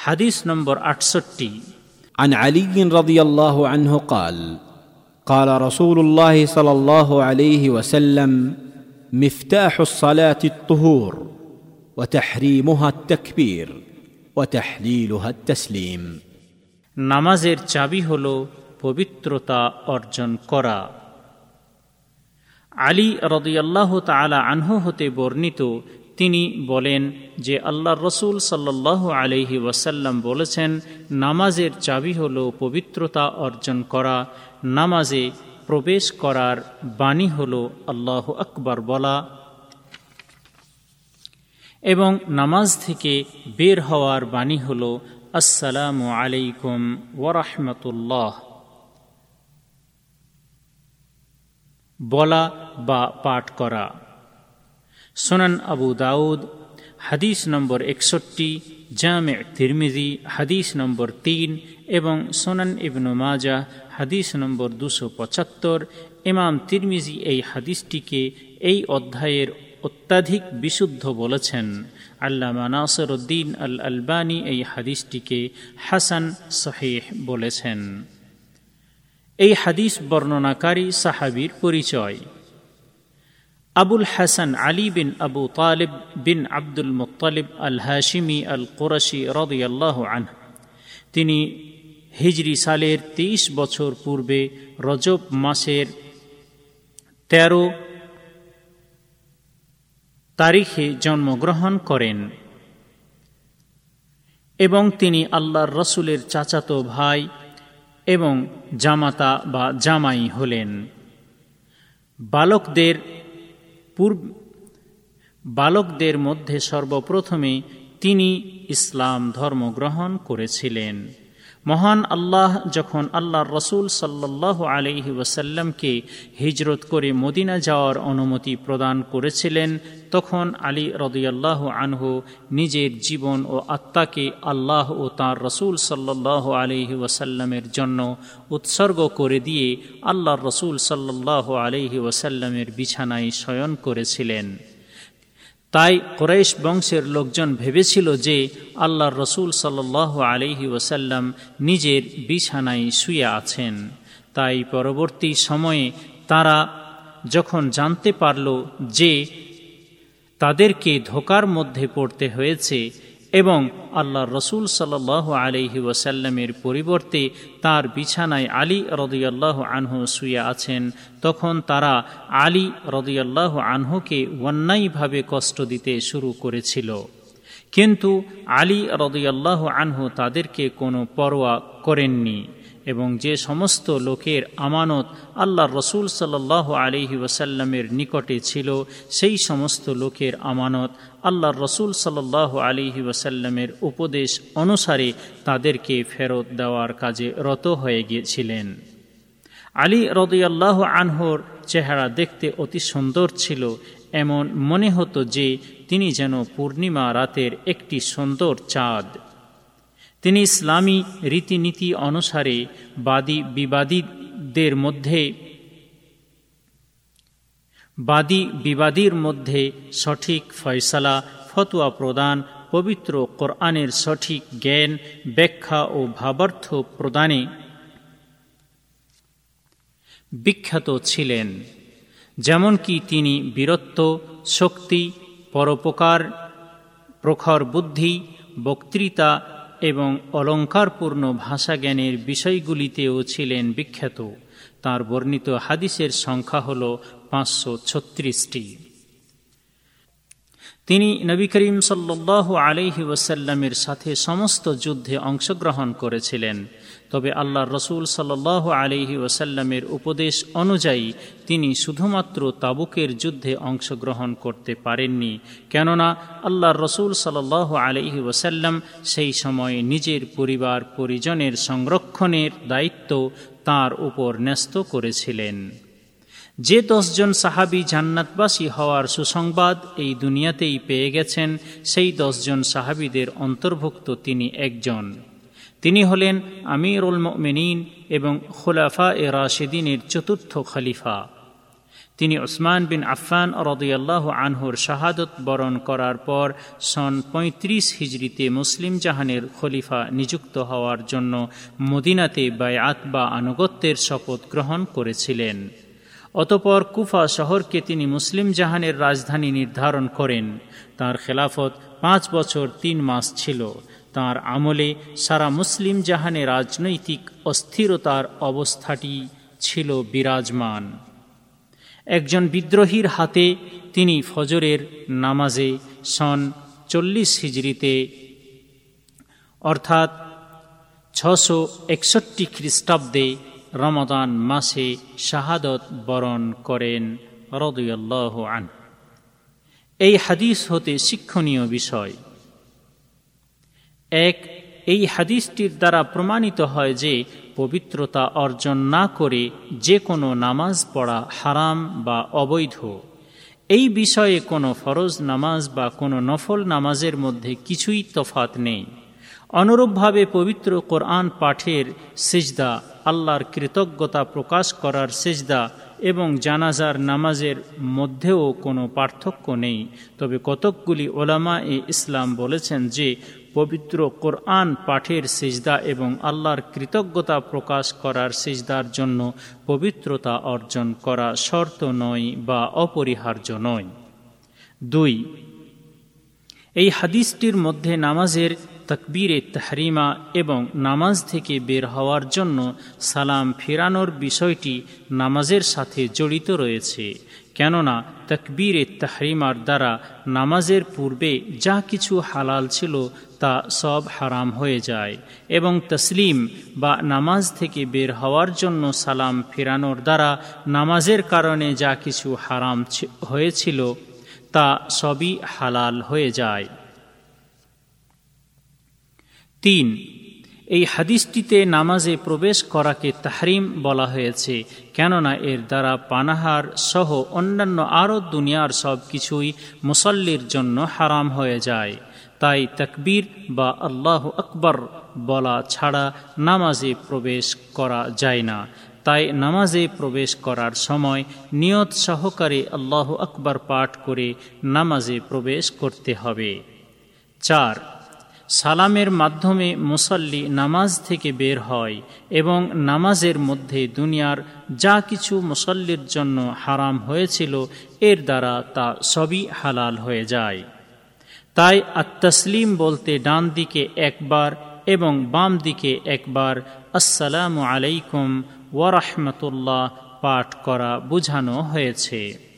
হাদিস নম্বর আটষট্টি عن علي رضي الله عنه قال قال رسول الله صلى الله عليه وسلم مفتاح الصلاه الطهور وتحريمها التكبير وتحليلها التسليم নামাজের চাবি হল পবিত্রতা অর্জন করা আলী রদিয়াল্লাহ তালা আনহু হতে বর্ণিত তিনি বলেন যে আল্লাহ রসুল সাল্লাহ আলহি ওয়াসাল্লাম বলেছেন, নামাজের চাবি হল পবিত্রতা অর্জন করা, নামাজে প্রবেশ করার বাণী হল আল্লাহ আকবর বলা এবং নামাজ থেকে বের হওয়ার বাণী হল, আসসালামু আলাইকুম ওরহমতুল্লাহ বলা বা পাঠ করা। সোনান আবু দাউদ, হাদিস নম্বর একষট্টি, জামে তিরমিজি, হাদিস নম্বর তিন এবং সোনান ইবনু মাজা, হাদিস নম্বর দুশো পঁচাত্তর। ইমাম তিরমিজি এই হাদিসটিকে এই অধ্যায়ের অত্যাধিক বিশুদ্ধ বলেছেন। আল্লামা নাসর উদ্দিন আল আলবানী এই হাদিসটিকে হাসান সহেহ বলেছেন। এই হাদিস বর্ণনাকারী সাহাবির পরিচয়। আবুল হাসান আলী বিন আবু তালিব বিন আব্দুল মুতালিব আল হাশিমি আল কোরশি রদিয়াল্লাহ আন তিনি হিজরি সালের তেইশ বছর পূর্বে রজব মাসের তেরো তারিখে জন্মগ্রহণ করেন এবং তিনি আল্লাহর রসুলের চাচাতো ভাই এবং জামাতা বা জামাই হলেন। বালকদের পূর্ব বালকদের মধ্যে সর্বপ্রথমে তিনি ইসলাম ধর্ম গ্রহণ করেছিলেন। মহান আল্লাহ যখন আল্লাহ রসুল সাল্লাহ আলহি ওয়াসাল্লামকে হিজরত করে মদিনা যাওয়ার অনুমতি প্রদান করেছিলেন, তখন আলী রদিয়াল্লাহ আনহু নিজের জীবন ও আত্মাকে আল্লাহ ও তাঁর রসুল সাল্লাহ আলহি ওয়াসাল্লামের জন্য উৎসর্গ করে দিয়ে আল্লাহ রসুল সাল্লাহ আলহি ওয়াসাল্লামের বিছানায় শয়ন করেছিলেন। তাই কোরাইশ বংশের লোকজন ভেবেছিল যে আল্লাহর রসুল সাল্লাহ আলহি ওসাল্লাম নিজের বিছানায় শুয়ে আছেন। তাই পরবর্তী সময়ে তারা যখন জানতে পারল যে তাদেরকে ধোকার মধ্যে পড়তে হয়েছে এবং আল্লাহ রসুল সাল্লাহ আলহি ওয়াসাল্লামের পরিবর্তে তার বিছানায় আলী রদিয়াল্লাহ আনহু শুয়ে আছেন, তখন তারা আলী রদিয়াল্লাহ আনহুকে অন্যায়ভাবে কষ্ট দিতে শুরু করেছিল। কিন্তু আলী রদিয়াল্লাহ আনহু তাদেরকে কোনো পরোয়া করেননি। এবং যে সমস্ত লোকের আমানত আল্লাহ রসুল সাল্লাহ আলহি ওসাল্লামের নিকটে ছিল, সেই সমস্ত লোকের আমানত আল্লাহ রসুল সাল্লাহ আলিহি ওসাল্লামের উপদেশ অনুসারে তাদেরকে ফেরত দেওয়ার কাজে রত হয়ে গিয়েছিলেন। আলী রদিয়াল্লাহ আনহর চেহারা দেখতে অতি সুন্দর ছিল, এমন মনে হতো যে তিনি যেন পূর্ণিমা রাতের একটি সুন্দর চাঁদ। তিনি ইসলামী রীতিনীতি অনুসারে বাদী বিবাদীদের মধ্যে, বাদী বিবাদীর মধ্যে সঠিক ফয়সালা, ফতুয়া প্রদান, পবিত্র কোরআনের সঠিক জ্ঞান, ব্যাখ্যা ও ভাবার্থ প্রদানে বিখ্যাত ছিলেন। যেমনকি তিনি বীরত্ব, শক্তি, পরোপকার, প্রখর বুদ্ধি, বক্তৃতা এবং অলঙ্কারপূর্ণ ভাষাজ্ঞানের বিষয়গুলিতেও ছিলেন বিখ্যাত। তার বর্ণিত হাদিসের সংখ্যা হল পাঁচশো ছত্রিশটি। তিনি নবী করিম সাল্লাহ আলহি ওসাল্লামের সাথে সমস্ত যুদ্ধে অংশগ্রহণ করেছিলেন। তবে আল্লাহ রসুল সাল্লাহ আলহি ওসাল্লামের উপদেশ অনুযায়ী তিনি শুধুমাত্র তাবুকের যুদ্ধে অংশগ্রহণ করতে পারেননি। কেননা আল্লাহ রসুল সাল্লাহ আলহি ওসাল্লাম সেই সময় নিজের পরিবার, পরিজনের সংরক্ষণের দায়িত্ব তার উপর ন্যস্ত করেছিলেন। যে দশজন সাহাবি জান্নাতবাসী হওয়ার সুসংবাদ এই দুনিয়াতেই পেয়ে গেছেন, সেই দশজন সাহাবিদের অন্তর্ভুক্ত তিনি একজন। তিনি হলেন আমিরুল মিনীন এবং খোলাফা এ রাশেদিনের চতুর্থ খলিফা। তিনি ওসমান বিন আফফান রদিয়াল্লাহ আনহুর শাহাদত বরণ করার পর সন পঁয়ত্রিশ হিজড়িতে মুসলিম জাহানের খলিফা নিযুক্ত হওয়ার জন্য মদিনাতে বায়াত বা আনুগত্যের শপথ গ্রহণ করেছিলেন। অতপর কুফা শহরকে তিনি মুসলিম জাহানের রাজধানী নির্ধারণ করেন। তার খেলাফত পাঁচ বছর তিন মাস ছিল। তার আমলে সারা মুসলিম জাহানে রাজনৈতিক অস্থিরতার অবস্থাটি ছিল বিরাজমান। একজন বিদ্রোহীর হাতে তিনি ফজরের নামাজে সন চল্লিশ হিজড়িতে, অর্থাৎ ছশো একষট্টি খ্রিস্টাব্দে রমদান মাসে শাহাদত বরণ করেন রদুয়াল্লাহ আন এই হাদিস হতে শিক্ষণীয় বিষয়। এক, এই হাদিসটির দ্বারা প্রমাণিত হয় যে পবিত্রতা অর্জন না করে যে কোনো নামাজ পড়া হারাম বা অবৈধ। এই বিষয়ে কোনো ফরজ নামাজ বা কোনো নফল নামাজের মধ্যে কিছুই তফাত নেই। অনুরূপভাবে পবিত্র কোরআন পাঠের সেজদা, আল্লাহর কৃতজ্ঞতা প্রকাশ করার সেজদা এবং জানাজার নামাজের মধ্যেও কোনো পার্থক্য নেই। তবে কতকগুলি ওলামা এ ইসলাম বলেছেন যে পবিত্র কোরআন পাঠের সেজদা এবং আল্লাহর কৃতজ্ঞতা প্রকাশ করার সেজদার জন্য পবিত্রতা অর্জন করা শর্ত নয় বা অপরিহার্য নয়। দুই, এই হাদিসটির মধ্যে নামাজের তকবীরে তাহরিমা এবং নামাজ থেকে বের হওয়ার জন্য সালাম ফেরানোর বিষয়টি নামাজের সাথে জড়িত রয়েছে। কেননা তকবীরে তাহরিমার দ্বারা নামাজের পূর্বে যা কিছু হালাল ছিল তা সব হারাম হয়ে যায় এবং তসলিম বা নামাজ থেকে বের হওয়ার জন্য সালাম ফেরানোর দ্বারা নামাজের কারণে যা কিছু হারাম হয়েছিল তা সবই হালাল হয়ে যায়। তিন এই হাদিসটিতে নামাজে প্রবেশ করাকে তাহরিম বলা হয়েছে, কেননা এর দ্বারা পানাহার সহ অন্যান্য আরও দুনিয়ার সব কিছুই মুসল্লির জন্য হারাম হয়ে যায়। তাই তকবীর বা আল্লাহ আকবর বলা ছাড়া নামাজে প্রবেশ করা যায় না। তাই নামাজে প্রবেশ করার সময় নিয়ত সহকারে আল্লাহ আকবর পাঠ করে নামাজে প্রবেশ করতে হবে। চার সালামের মাধ্যমে মুসল্লি নামাজ থেকে বের হয় এবং নামাজের মধ্যে দুনিয়ার যা কিছু মুসল্লির জন্য হারাম হয়েছিল, এর দ্বারা তা সবই হালাল হয়ে যায়। তাই আত্মসলিম বলতে ডান দিকে একবার এবং বাম দিকে একবার আসসালামু আলাইকুম ওয়ারহমতুল্লাহ পাঠ করা বোঝানো হয়েছে।